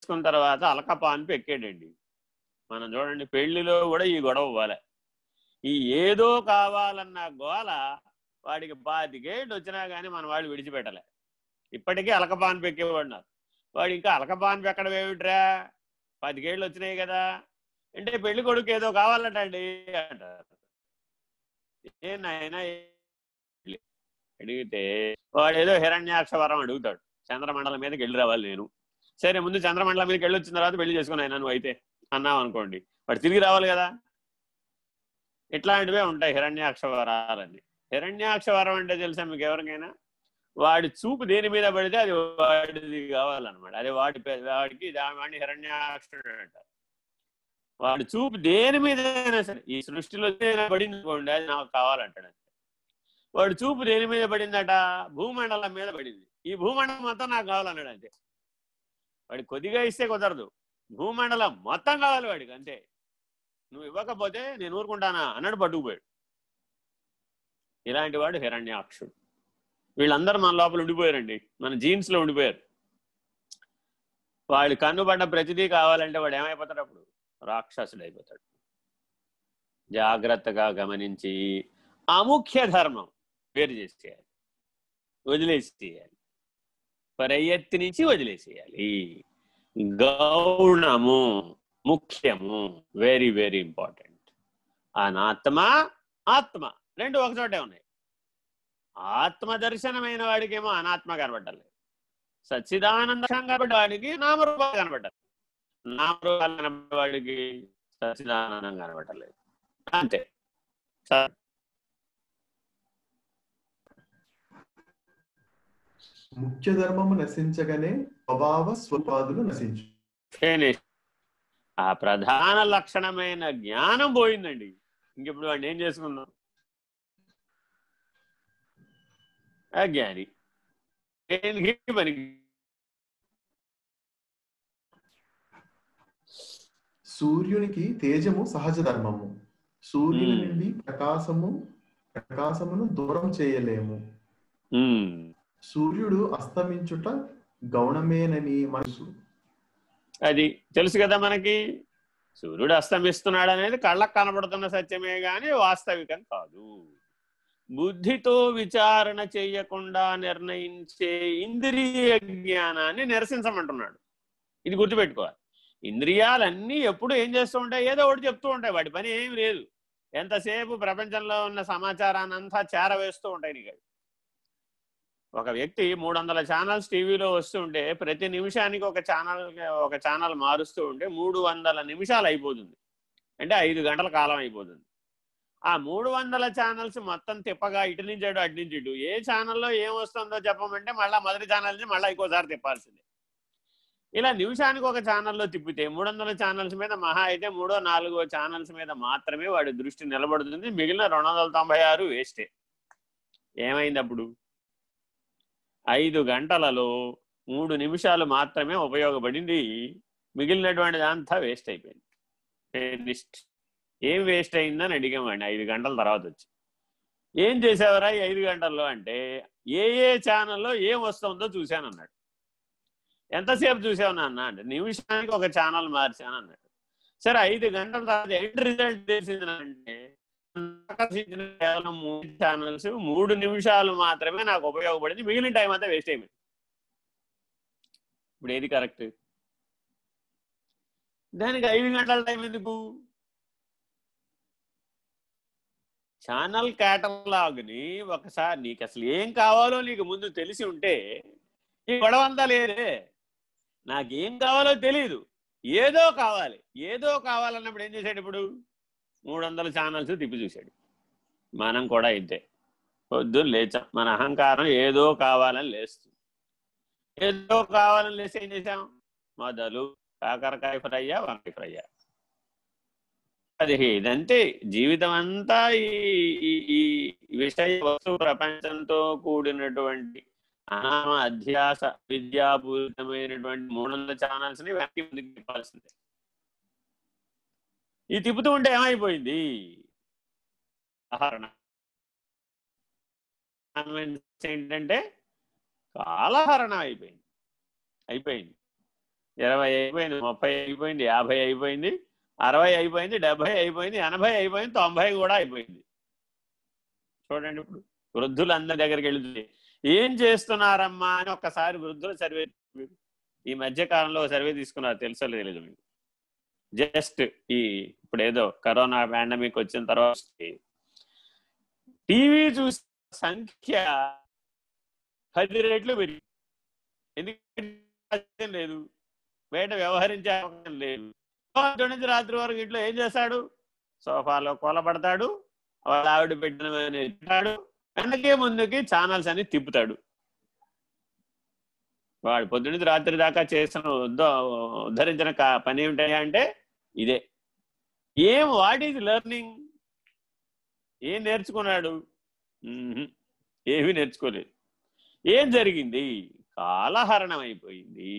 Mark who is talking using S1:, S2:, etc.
S1: చేసుకున్న తర్వాత అలకపాన్పు పెక్కాడండి మనం చూడండి పెళ్ళిలో కూడా ఈ గొడవ పోలే ఈ ఏదో కావాలన్న గోల వాడికి పాతికేళ్ళు వచ్చినా కానీ మన వాళ్ళు విడిచిపెట్టలే. ఇప్పటికీ అలకపాన్పు పెక్కేవాడున్నారు వాడు ఇంకా అలకపాన్పు ఎక్కడ ఏమిట్రా పదికేళ్ళు వచ్చినాయి కదా. అంటే పెళ్ళి కొడుకు ఏదో కావాలటండి అంటారు. ఏ నాయనా అడిగితే వాడు ఏదో హిరణ్యాక్షవరం అడుగుతాడు. చంద్రమండలం మీదకి వెళ్ళి రావాలి నేను. సరే ముందు చంద్రమండలం మీదకి వెళ్ళి వచ్చిన తర్వాత పెళ్ళి చేసుకుని ఆయన నువ్వు అయితే అన్నావు అనుకోండి. వాడు తిరిగి రావాలి కదా? ఇట్లాంటివే ఉంటాయి హిరణ్యాక్షవరాలన్నీ హిరణ్యాక్షవరం అంటే తెలుసా మీకు ఎవరికైనా? వాడి చూపు దేని మీద పడితే అది వాడిది కావాలన్నమాట. అదే వాడి పే- వాడికి దా- వాడిని హిరణ్యాక్షుడు అంటారు. వాడి చూపు దేని మీద సరే ఈ సృష్టిలో పడింది అనుకోండి అది నాకు కావాలంటాడు వాడి చూపు దేని మీద పడిందట? భూమండలం మీద పడింది. ఈ భూమండలం అంతా నాకు కావాలన్నాడు అంతే. వాడి కొద్దిగా ఇస్తే కుదరదు. భూమండలం మొత్తం కావాలి వాడికి అంతే. నువ్వు ఇవ్వకపోతే నేను ఊరుకుంటానా అన్నాడు పట్టుకుపోయాడు. ఇలాంటి వాడు హిరణ్యాక్షుడు. వీళ్ళందరూ మన లోపల ఉండిపోయారండి. మన జీన్స్లో ఉండిపోయారు వాడి కన్నుబడ్డ ప్రతిదీ కావాలంటే వాడు ఏమైపోతాడు అప్పుడు? రాక్షసుడు అయిపోతాడు జాగ్రత్తగా గమనించి అముఖ్య ధర్మం వేరు చేసేయాలి. వదిలేసేయాలి. ప్రయత్నించి వదిలేసేయాలి. గౌణము ముఖ్యము వెరీ వెరీ ఇంపార్టెంట్ అనాత్మ ఆత్మ రెండు ఒక చోటే ఉన్నాయి. ఆత్మ దర్శనమైన వాడికేమో అనాత్మ కనబడ్డలేదు. సచ్చిదానందం కనబడ్డ వాడికి నామరూపాలు కనబడ్డాలి నామరూపాలు కనబడ్డ వాడికి సచ్చిదానందం కనబడలేదు అంతే.
S2: ముఖ్య ధర్మము నశించగానే స్వభావ స్వపాదులు నశించు.
S1: ఆ ప్రధాన లక్షణమైన జ్ఞానం పోయిందండి. ఇంకిప్పుడు వాడిని ఏం చేసుకుందాం అజ్ఞాని.
S2: సూర్యునికి తేజము సహజ ధర్మము. సూర్యుని. నుండి ప్రకాశము ప్రకాశమును దూరం చేయలేము. సూర్యుడు అస్తమించుట గౌణమేనని మనసు
S1: అది తెలుసు కదా మనకి? సూర్యుడు అస్తమిస్తున్నాడు అనేది కళ్ళకు కనబడుతున్న సత్యమే గాని వాస్తవికం కాదు. బుద్ధితో విచారణ చేయకుండా నిర్ణయించే ఇంద్రియ జ్ఞానాన్ని నిరసించమంటున్నాడు. ఇది గుర్తుపెట్టుకోవాలి. ఇంద్రియాలన్నీ ఎప్పుడు ఏం చేస్తూ ఉంటాయి? ఏదో ఒకటి చెప్తూ ఉంటాయి. వాటి పని ఏం లేదు. ఎంతసేపు ప్రపంచంలో ఉన్న సమాచారాన్ని అంతా చేరవేస్తూ ఉంటాయి నీకు ఒక వ్యక్తి మూడు వందల ఛానల్స్ టీవీలో వస్తుంటే ప్రతి నిమిషానికి ఒక ఛానల్ ఒక ఛానల్ మారుస్తూ ఉంటే మూడు వందల నిమిషాలు అయిపోతుంది. అంటే ఐదు గంటల కాలం అయిపోతుంది. ఆ మూడు వందల ఛానల్స్ మొత్తం తిప్పగా ఇటు నుంచి అటు అటు నుంచి ఇటు. ఏ ఛానల్లో ఏం వస్తుందో చెప్పమంటే మళ్ళీ మొదటి ఛానల్ నుంచి మళ్ళీ ఇంకోసారి తిప్పాల్సిందే. ఇలా నిమిషానికి ఒక ఛానల్లో తిప్పితే మూడు వందల ఛానల్స్ మీద మహా అయితే మూడో నాలుగో ఛానల్స్ మీద మాత్రమే వాడి దృష్టి నిలబడుతుంది. మిగిలిన రెండు వందల తొంభై ఆరు వేస్టే. ఏమైంది అప్పుడు? ఐదు గంటలలో మూడు నిమిషాలు మాత్రమే ఉపయోగపడింది. మిగిలినటువంటిది అంతా వేస్ట్ అయిపోయింది. ఏం వేస్ట్ అయిందని అడిగామండి. ఐదు గంటల తర్వాత వచ్చి. ఏం చేసేవరా ఈ ఐదు గంటల్లో అంటే ఏ ఏ ఛానల్లో ఏం వస్తుందో చూశానన్నాడు. ఎంతసేపు చూసావు నాన్న అంటే నిమిషానికి ఒక ఛానల్ మార్చాను అన్నాడు సరే ఐదు గంటల తర్వాత ఎండ్ రిజల్ట్ తెలిసింది అంటే ఆకర్షించిన కేవలం మూడు ఛానల్స్ మూడు నిమిషాలు మాత్రమే నాకు ఉపయోగపడింది. మిగిలిన టైం అంతా వేస్ట్ అయిపోయింది ఇప్పుడు ఏది కరెక్ట్ దానికి ఐదు గంటల టైం ఎందుకు? ఛానల్ కేటలాగ్ని ఒకసారి నీకు అసలు ఏం కావాలో నీకు ముందు తెలిసి ఉంటే ఈ గొడవ అంతా లేదే. నాకేం కావాలో తెలియదు ఏదో కావాలి. ఏదో కావాలన్నప్పుడు ఏం చేశాడు ఇప్పుడు? మూడు వందల ఛానల్స్ తిప్పి చూశాడు. మనం కూడా ఇంతే. పొద్దున్న లేచాం మన అహంకారం ఏదో కావాలని లేస్తుంది ఏదో కావాలని లేచి ఏం చేసాం మొదలు కాకరకాయ ఫ్రయ్య వంకాయ ఫ్రయ్యా అది ఇదంతే. జీవితం అంతా ఈ ఈ- విషయ వస్తు ప్రపంచంతో కూడినటువంటి అనామ అధ్యాస విద్యాపూరితమైనటువంటి మూడు వందల ఛానల్స్ని వెనక్కి ముందుకు తిప్పాల్సిందే. ఈ తిప్పుతూ ఉంటే ఏమైపోయింది? ఆహరణ. ఏంటంటే కాలహరణ అయిపోయింది. అయిపోయింది. ఇరవై అయిపోయింది ముప్పై అయిపోయింది యాభై అయిపోయింది అరవై అయిపోయింది డెబ్బై అయిపోయింది ఎనభై అయిపోయింది తొంభై కూడా అయిపోయింది. చూడండి ఇప్పుడు వృద్ధులందరి దగ్గరికి వెళుతుంది ఏం చేస్తున్నారమ్మా అని ఒక్కసారి వృద్ధులు సర్వే ఈ మధ్య కాలంలో సర్వే తీసుకున్నారు. తెలుసో తెలియదు మీకు. జస్ట్ ఈ ఇప్పుడు ఏదో కరోనా పాండమిక్ వచ్చిన తర్వాత టీవీ చూసే సంఖ్య పది రేట్లు పెరిగింది. ఎందుకంటే లేదు. బయట వ్యవహరించే అవకాశం లేదు. నుంచి రాత్రి వరకు ఇంట్లో ఏం చేస్తాడు? సోఫాలో కూలబడతాడు. వాళ్ళ ఆవిడ పెట్టిన తింటాడు వెనకే ముందుకి ఛానల్స్ అని తిప్పుతాడు. వాడు పొద్దున్నది రాత్రి దాకా చేసిన ఉద్ధరించిన పని ఏమిటయా అంటే ఇదే. ఏం వాట్ ఈజ్ లెర్నింగ్? ఏం నేర్చుకున్నాడు? ఏమీ నేర్చుకోలేదు. ఏం జరిగింది? కాలహరణం అయిపోయింది